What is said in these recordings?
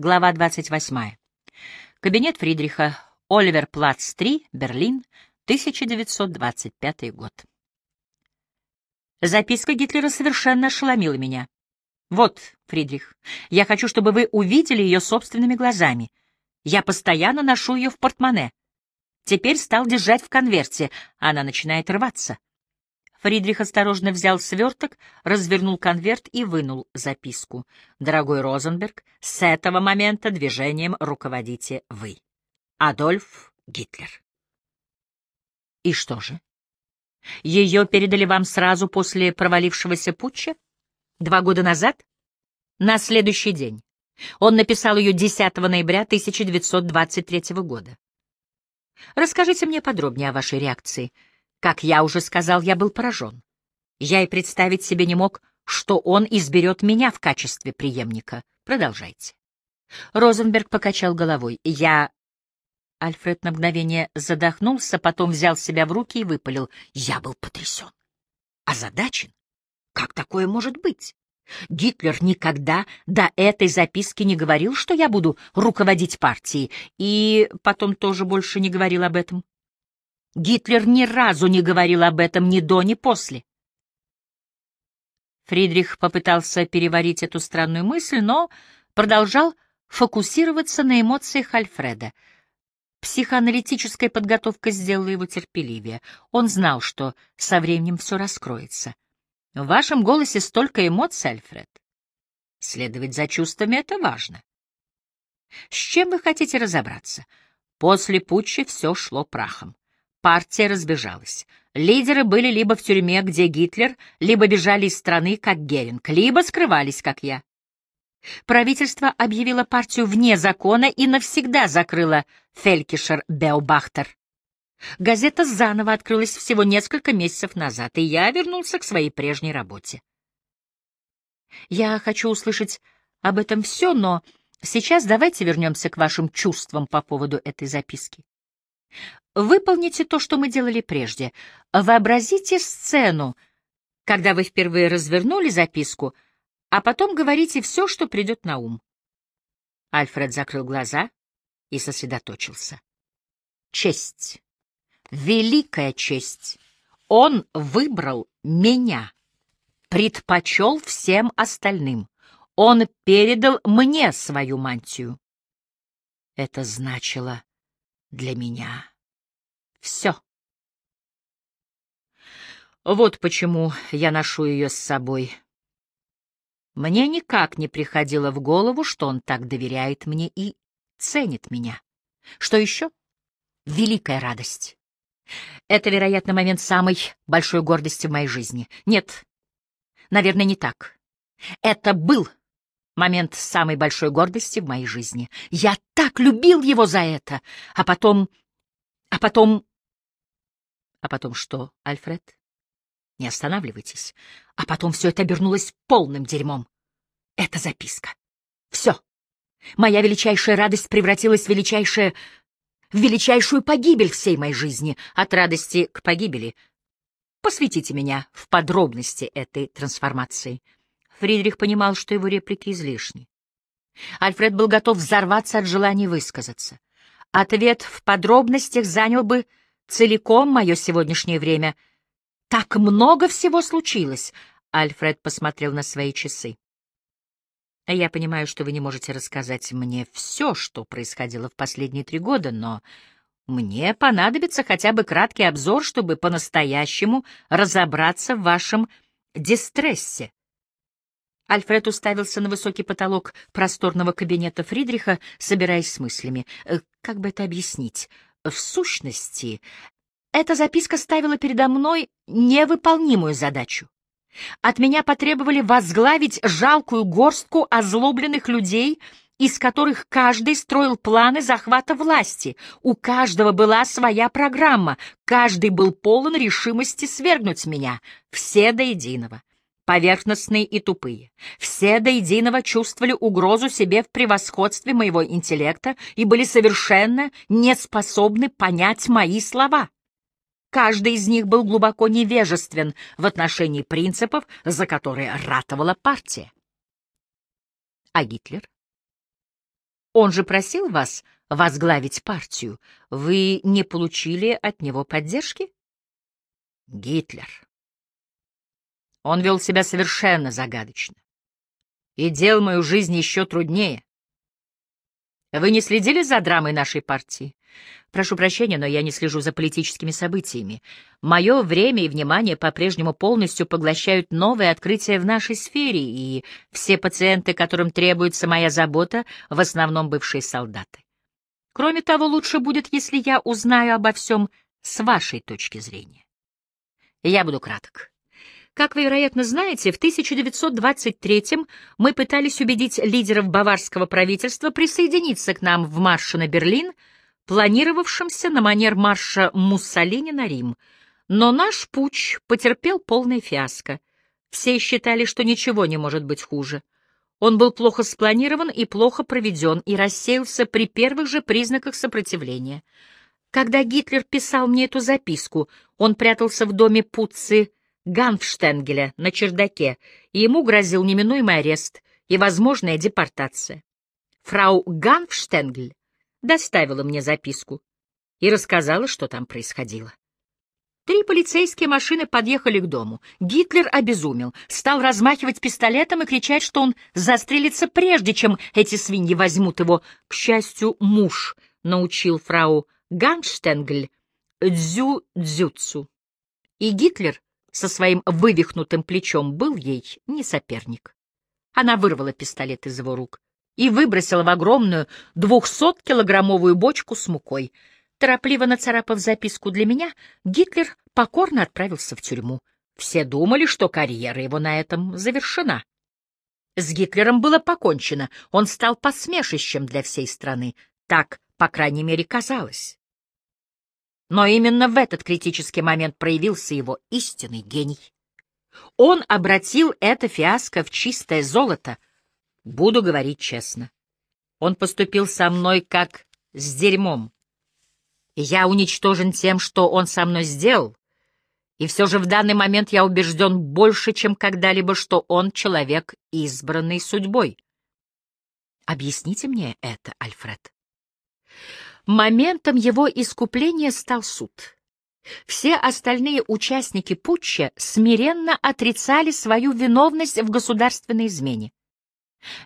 Глава 28. Кабинет Фридриха. Оливер Плац 3, Берлин, 1925 год. Записка Гитлера совершенно ошеломила меня. Вот, Фридрих, я хочу, чтобы вы увидели ее собственными глазами. Я постоянно ношу ее в портмоне. Теперь стал держать в конверте, она начинает рваться. Фридрих осторожно взял сверток, развернул конверт и вынул записку. «Дорогой Розенберг, с этого момента движением руководите вы. Адольф Гитлер». «И что же? Ее передали вам сразу после провалившегося путча? Два года назад? На следующий день. Он написал ее 10 ноября 1923 года. Расскажите мне подробнее о вашей реакции». Как я уже сказал, я был поражен. Я и представить себе не мог, что он изберет меня в качестве преемника. Продолжайте. Розенберг покачал головой. Я... Альфред на мгновение задохнулся, потом взял себя в руки и выпалил. Я был потрясен. Озадачен? Как такое может быть? Гитлер никогда до этой записки не говорил, что я буду руководить партией, и потом тоже больше не говорил об этом. Гитлер ни разу не говорил об этом ни до, ни после. Фридрих попытался переварить эту странную мысль, но продолжал фокусироваться на эмоциях Альфреда. Психоаналитическая подготовка сделала его терпеливее. Он знал, что со временем все раскроется. В вашем голосе столько эмоций, Альфред. Следовать за чувствами — это важно. С чем вы хотите разобраться? После путча все шло прахом. Партия разбежалась. Лидеры были либо в тюрьме, где Гитлер, либо бежали из страны, как Геринг, либо скрывались, как я. Правительство объявило партию вне закона и навсегда закрыло Фелькишер Беобахтер. Газета заново открылась всего несколько месяцев назад, и я вернулся к своей прежней работе. Я хочу услышать об этом все, но сейчас давайте вернемся к вашим чувствам по поводу этой записки. Выполните то, что мы делали прежде. Вообразите сцену, когда вы впервые развернули записку, а потом говорите все, что придет на ум. Альфред закрыл глаза и сосредоточился. Честь. Великая честь. Он выбрал меня. Предпочел всем остальным. Он передал мне свою мантию. Это значило для меня все. Вот почему я ношу ее с собой. Мне никак не приходило в голову, что он так доверяет мне и ценит меня. Что еще? Великая радость. Это, вероятно, момент самой большой гордости в моей жизни. Нет, наверное, не так. Это был момент самой большой гордости в моей жизни. Я так любил его за это. А потом... А потом... А потом что, Альфред? Не останавливайтесь. А потом все это обернулось полным дерьмом. Это записка. Все. Моя величайшая радость превратилась в величайшее... в величайшую погибель всей моей жизни. От радости к погибели. Посвятите меня в подробности этой трансформации. Фридрих понимал, что его реплики излишни. Альфред был готов взорваться от желания высказаться. Ответ в подробностях занял бы целиком мое сегодняшнее время. Так много всего случилось. Альфред посмотрел на свои часы. Я понимаю, что вы не можете рассказать мне все, что происходило в последние три года, но мне понадобится хотя бы краткий обзор, чтобы по-настоящему разобраться в вашем дистрессе. Альфред уставился на высокий потолок просторного кабинета Фридриха, собираясь с мыслями. Э, как бы это объяснить? В сущности, эта записка ставила передо мной невыполнимую задачу. От меня потребовали возглавить жалкую горстку озлобленных людей, из которых каждый строил планы захвата власти. У каждого была своя программа, каждый был полон решимости свергнуть меня, все до единого поверхностные и тупые. Все до единого чувствовали угрозу себе в превосходстве моего интеллекта и были совершенно не способны понять мои слова. Каждый из них был глубоко невежествен в отношении принципов, за которые ратовала партия. А Гитлер? Он же просил вас возглавить партию. Вы не получили от него поддержки? Гитлер. Он вел себя совершенно загадочно и делал мою жизнь еще труднее. Вы не следили за драмой нашей партии? Прошу прощения, но я не слежу за политическими событиями. Мое время и внимание по-прежнему полностью поглощают новые открытия в нашей сфере, и все пациенты, которым требуется моя забота, в основном бывшие солдаты. Кроме того, лучше будет, если я узнаю обо всем с вашей точки зрения. Я буду краток. Как вы, вероятно, знаете, в 1923-м мы пытались убедить лидеров баварского правительства присоединиться к нам в марше на Берлин, планировавшемся на манер марша Муссолини на Рим. Но наш путь потерпел полное фиаско. Все считали, что ничего не может быть хуже. Он был плохо спланирован и плохо проведен, и рассеялся при первых же признаках сопротивления. Когда Гитлер писал мне эту записку, он прятался в доме Пуцци Ганфштенгеля на чердаке, и ему грозил неминуемый арест и возможная депортация. Фрау Ганфштенгель доставила мне записку и рассказала, что там происходило. Три полицейские машины подъехали к дому. Гитлер обезумел, стал размахивать пистолетом и кричать, что он застрелится прежде, чем эти свиньи возьмут его. К счастью, муж научил фрау Ганштенгель дзю-дзюцу. И Гитлер со своим вывихнутым плечом был ей не соперник. Она вырвала пистолет из его рук и выбросила в огромную двухсоткилограммовую бочку с мукой. Торопливо нацарапав записку для меня, Гитлер покорно отправился в тюрьму. Все думали, что карьера его на этом завершена. С Гитлером было покончено, он стал посмешищем для всей страны. Так, по крайней мере, казалось. Но именно в этот критический момент проявился его истинный гений. Он обратил это фиаско в чистое золото. Буду говорить честно. Он поступил со мной как с дерьмом. Я уничтожен тем, что он со мной сделал, и все же в данный момент я убежден больше, чем когда-либо, что он человек, избранный судьбой. Объясните мне это, Альфред. Моментом его искупления стал суд. Все остальные участники путча смиренно отрицали свою виновность в государственной измене.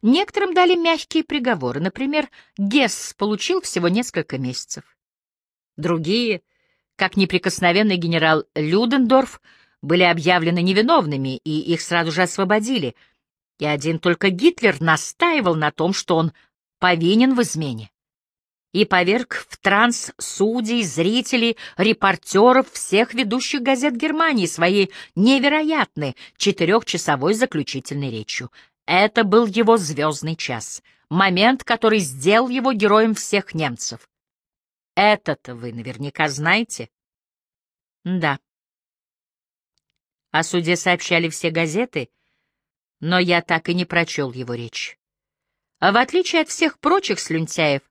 Некоторым дали мягкие приговоры, например, Гесс получил всего несколько месяцев. Другие, как неприкосновенный генерал Людендорф, были объявлены невиновными, и их сразу же освободили, и один только Гитлер настаивал на том, что он повинен в измене и поверг в транс судей, зрителей, репортеров всех ведущих газет Германии своей невероятной четырехчасовой заключительной речью. Это был его звездный час, момент, который сделал его героем всех немцев. Это-то вы наверняка знаете? Да. О суде сообщали все газеты, но я так и не прочел его речь. А в отличие от всех прочих слюнтяев,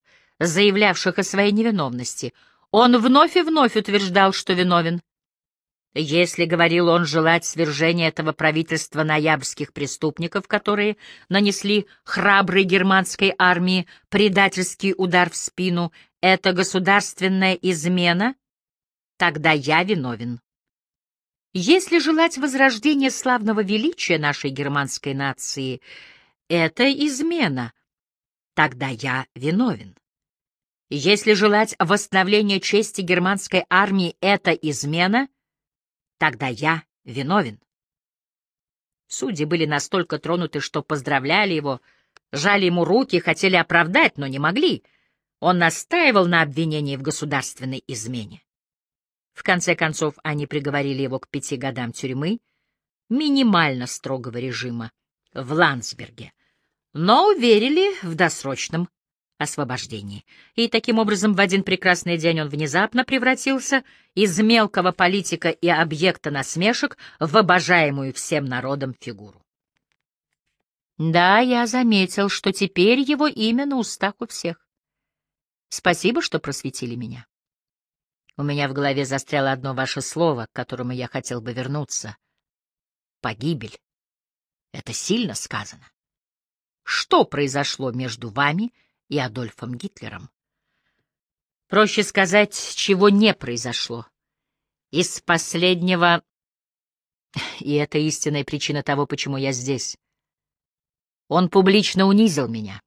заявлявших о своей невиновности, он вновь и вновь утверждал, что виновен. Если, говорил он, желать свержения этого правительства ноябрьских преступников, которые нанесли храброй германской армии предательский удар в спину, это государственная измена, тогда я виновен. Если желать возрождения славного величия нашей германской нации, это измена, тогда я виновен. Если желать восстановления чести германской армии — это измена, тогда я виновен. Судьи были настолько тронуты, что поздравляли его, жали ему руки, хотели оправдать, но не могли. Он настаивал на обвинении в государственной измене. В конце концов, они приговорили его к пяти годам тюрьмы, минимально строгого режима, в Ландсберге, но уверили в досрочном освобождении. И таким образом в один прекрасный день он внезапно превратился из мелкого политика и объекта насмешек в обожаемую всем народом фигуру. Да, я заметил, что теперь его имя на устах у всех. Спасибо, что просветили меня. У меня в голове застряло одно ваше слово, к которому я хотел бы вернуться. Погибель. Это сильно сказано. Что произошло между вами и Адольфом Гитлером. Проще сказать, чего не произошло. Из последнего... И это истинная причина того, почему я здесь. Он публично унизил меня.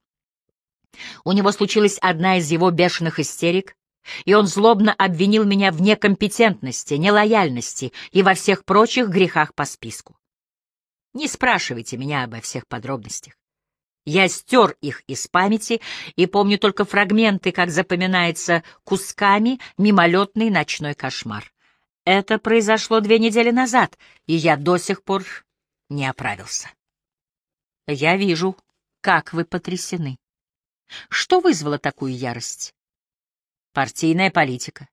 У него случилась одна из его бешеных истерик, и он злобно обвинил меня в некомпетентности, нелояльности и во всех прочих грехах по списку. Не спрашивайте меня обо всех подробностях. Я стер их из памяти и помню только фрагменты, как запоминается кусками мимолетный ночной кошмар. Это произошло две недели назад, и я до сих пор не оправился. Я вижу, как вы потрясены. Что вызвало такую ярость? Партийная политика.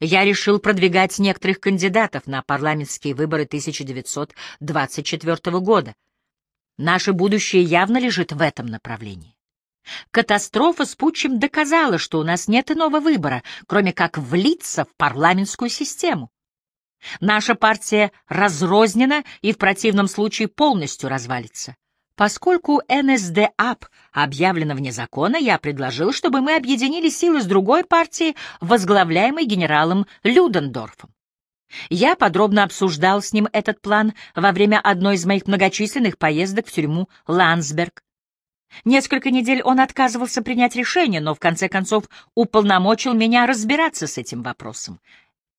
Я решил продвигать некоторых кандидатов на парламентские выборы 1924 года. Наше будущее явно лежит в этом направлении. Катастрофа с Путчем доказала, что у нас нет иного выбора, кроме как влиться в парламентскую систему. Наша партия разрознена и в противном случае полностью развалится. Поскольку НСДАП объявлено вне закона, я предложил, чтобы мы объединили силы с другой партией, возглавляемой генералом Людендорфом. Я подробно обсуждал с ним этот план во время одной из моих многочисленных поездок в тюрьму Ландсберг. Несколько недель он отказывался принять решение, но в конце концов уполномочил меня разбираться с этим вопросом.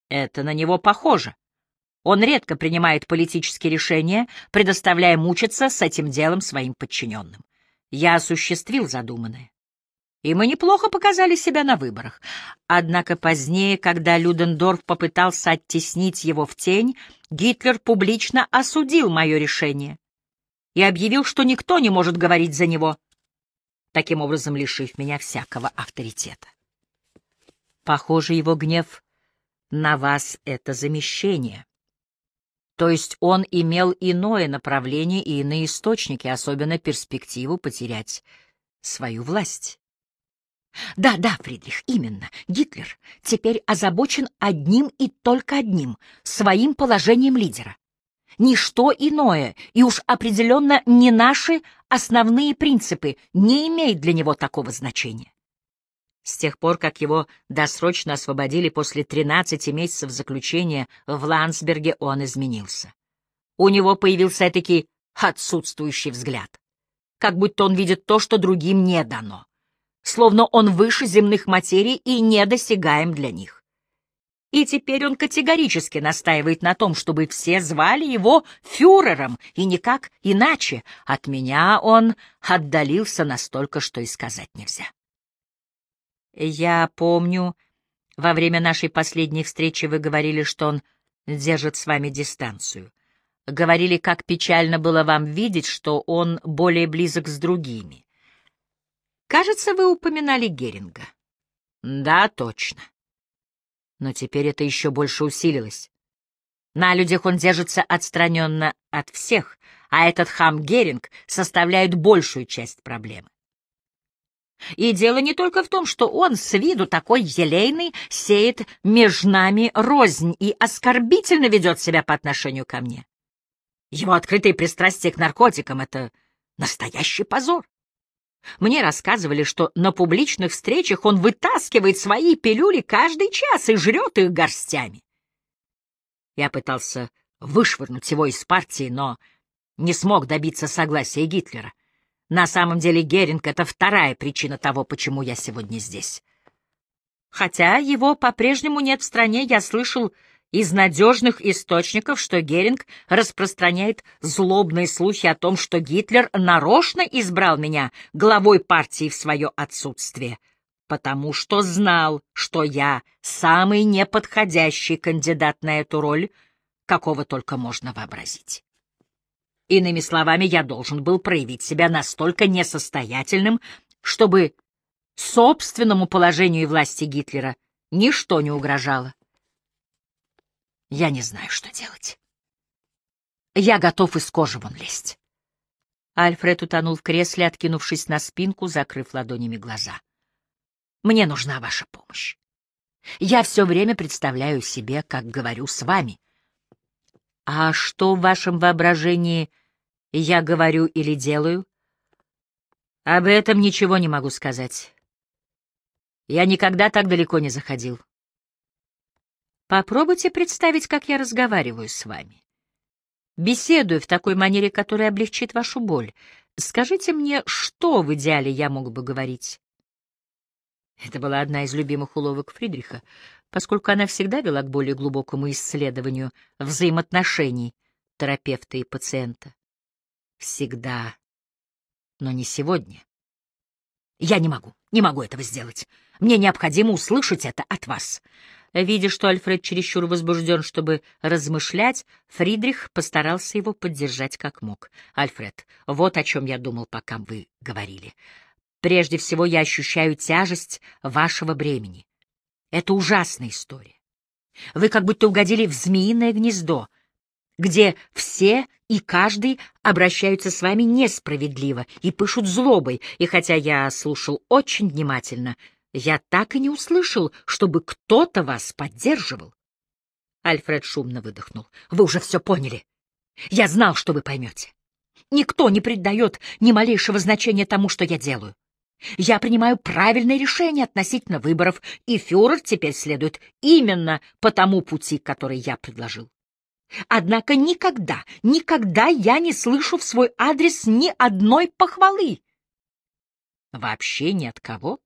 Это на него похоже. Он редко принимает политические решения, предоставляя мучиться с этим делом своим подчиненным. Я осуществил задуманное и мы неплохо показали себя на выборах. Однако позднее, когда Людендорф попытался оттеснить его в тень, Гитлер публично осудил мое решение и объявил, что никто не может говорить за него, таким образом лишив меня всякого авторитета. Похоже, его гнев на вас — это замещение. То есть он имел иное направление и иные источники, особенно перспективу потерять свою власть. Да, да, Фридрих, именно. Гитлер теперь озабочен одним и только одним — своим положением лидера. Ничто иное, и уж определенно не наши основные принципы, не имеет для него такого значения. С тех пор, как его досрочно освободили после 13 месяцев заключения в Ландсберге, он изменился. У него появился этакий отсутствующий взгляд, как будто он видит то, что другим не дано словно он выше земных материй и недосягаем для них. И теперь он категорически настаивает на том, чтобы все звали его фюрером, и никак иначе. От меня он отдалился настолько, что и сказать нельзя. Я помню, во время нашей последней встречи вы говорили, что он держит с вами дистанцию. Говорили, как печально было вам видеть, что он более близок с другими. Кажется, вы упоминали Геринга. Да, точно. Но теперь это еще больше усилилось. На людях он держится отстраненно от всех, а этот хам Геринг составляет большую часть проблемы. И дело не только в том, что он с виду такой елейный, сеет между нами рознь и оскорбительно ведет себя по отношению ко мне. Его открытые пристрастие к наркотикам — это настоящий позор. Мне рассказывали, что на публичных встречах он вытаскивает свои пилюли каждый час и жрет их горстями. Я пытался вышвырнуть его из партии, но не смог добиться согласия Гитлера. На самом деле Геринг — это вторая причина того, почему я сегодня здесь. Хотя его по-прежнему нет в стране, я слышал из надежных источников, что Геринг распространяет злобные слухи о том, что Гитлер нарочно избрал меня главой партии в свое отсутствие, потому что знал, что я самый неподходящий кандидат на эту роль, какого только можно вообразить. Иными словами, я должен был проявить себя настолько несостоятельным, чтобы собственному положению и власти Гитлера ничто не угрожало. Я не знаю, что делать. Я готов из кожи вон лезть. Альфред утонул в кресле, откинувшись на спинку, закрыв ладонями глаза. Мне нужна ваша помощь. Я все время представляю себе, как говорю с вами. А что в вашем воображении я говорю или делаю? Об этом ничего не могу сказать. Я никогда так далеко не заходил. Попробуйте представить, как я разговариваю с вами. Беседую в такой манере, которая облегчит вашу боль. Скажите мне, что в идеале я мог бы говорить? Это была одна из любимых уловок Фридриха, поскольку она всегда вела к более глубокому исследованию взаимоотношений терапевта и пациента. Всегда. Но не сегодня. Я не могу, не могу этого сделать. Мне необходимо услышать это от вас. Видя, что Альфред чересчур возбужден, чтобы размышлять, Фридрих постарался его поддержать как мог. «Альфред, вот о чем я думал, пока вы говорили. Прежде всего, я ощущаю тяжесть вашего бремени. Это ужасная история. Вы как будто угодили в змеиное гнездо, где все и каждый обращаются с вами несправедливо и пышут злобой, и хотя я слушал очень внимательно, я так и не услышал, чтобы кто-то вас поддерживал. Альфред шумно выдохнул. Вы уже все поняли. Я знал, что вы поймете. Никто не придает ни малейшего значения тому, что я делаю. Я принимаю правильное решение относительно выборов, и фюрер теперь следует именно по тому пути, который я предложил. Однако никогда, никогда я не слышу в свой адрес ни одной похвалы. Вообще ни от кого.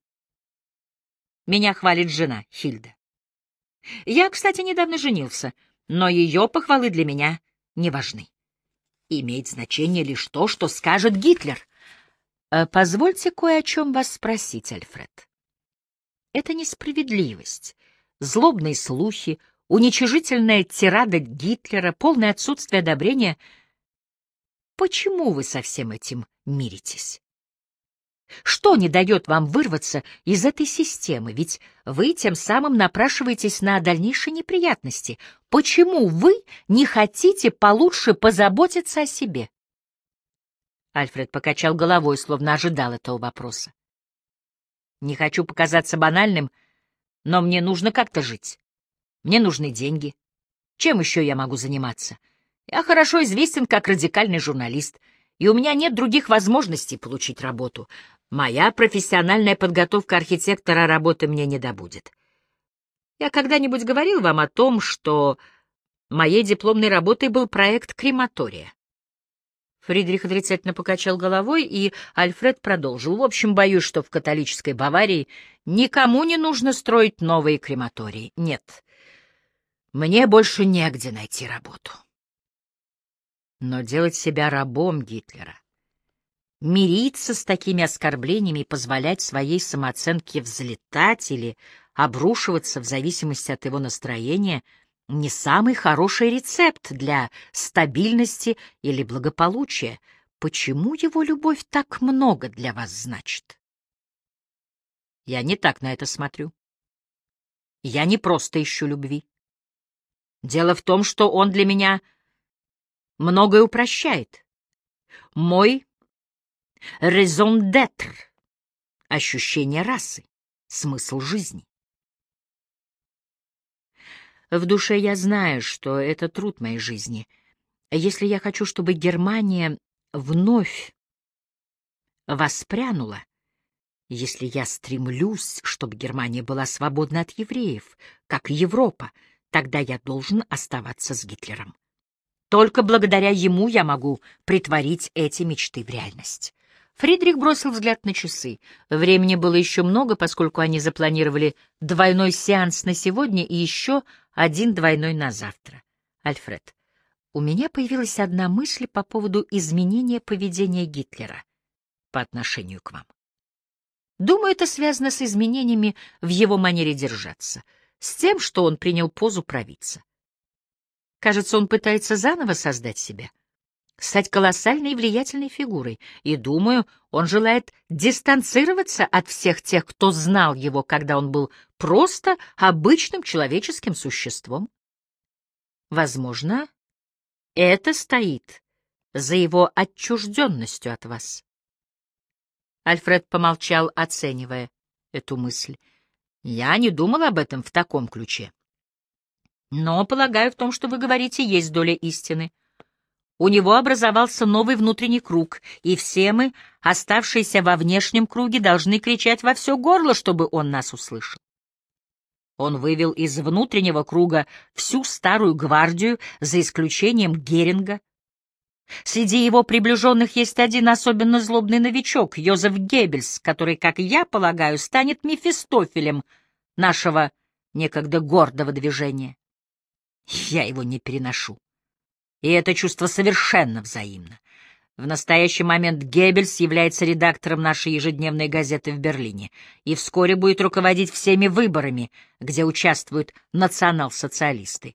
Меня хвалит жена, Хильда. Я, кстати, недавно женился, но ее похвалы для меня не важны. Имеет значение лишь то, что скажет Гитлер — Э, позвольте кое о чем вас спросить, Альфред. Это несправедливость, злобные слухи, уничижительная тирада Гитлера, полное отсутствие одобрения. Почему вы со всем этим миритесь? Что не дает вам вырваться из этой системы? Ведь вы тем самым напрашиваетесь на дальнейшие неприятности. Почему вы не хотите получше позаботиться о себе? Альфред покачал головой, словно ожидал этого вопроса. «Не хочу показаться банальным, но мне нужно как-то жить. Мне нужны деньги. Чем еще я могу заниматься? Я хорошо известен как радикальный журналист, и у меня нет других возможностей получить работу. Моя профессиональная подготовка архитектора работы мне не добудет. Я когда-нибудь говорил вам о том, что моей дипломной работой был проект крематория. Фридрих отрицательно покачал головой, и Альфред продолжил. В общем, боюсь, что в католической Баварии никому не нужно строить новые крематории. Нет, мне больше негде найти работу. Но делать себя рабом Гитлера, мириться с такими оскорблениями и позволять своей самооценке взлетать или обрушиваться в зависимости от его настроения — не самый хороший рецепт для стабильности или благополучия. Почему его любовь так много для вас значит? Я не так на это смотрю. Я не просто ищу любви. Дело в том, что он для меня многое упрощает. Мой raison d'être — ощущение расы, смысл жизни. В душе я знаю, что это труд моей жизни. Если я хочу, чтобы Германия вновь воспрянула, если я стремлюсь, чтобы Германия была свободна от евреев, как Европа, тогда я должен оставаться с Гитлером. Только благодаря ему я могу притворить эти мечты в реальность. Фридрих бросил взгляд на часы. Времени было еще много, поскольку они запланировали двойной сеанс на сегодня и еще один двойной на завтра. Альфред, у меня появилась одна мысль по поводу изменения поведения Гитлера по отношению к вам. Думаю, это связано с изменениями в его манере держаться, с тем, что он принял позу провидца. Кажется, он пытается заново создать себя — стать колоссальной и влиятельной фигурой, и, думаю, он желает дистанцироваться от всех тех, кто знал его, когда он был просто обычным человеческим существом. Возможно, это стоит за его отчужденностью от вас. Альфред помолчал, оценивая эту мысль. Я не думал об этом в таком ключе. Но, полагаю, в том, что вы говорите, есть доля истины. У него образовался новый внутренний круг, и все мы, оставшиеся во внешнем круге, должны кричать во все горло, чтобы он нас услышал. Он вывел из внутреннего круга всю старую гвардию, за исключением Геринга. Среди его приближенных есть один особенно злобный новичок, Йозеф Геббельс, который, как я полагаю, станет Мефистофелем нашего некогда гордого движения. Я его не переношу. И это чувство совершенно взаимно. В настоящий момент Геббельс является редактором нашей ежедневной газеты в Берлине и вскоре будет руководить всеми выборами, где участвуют национал-социалисты.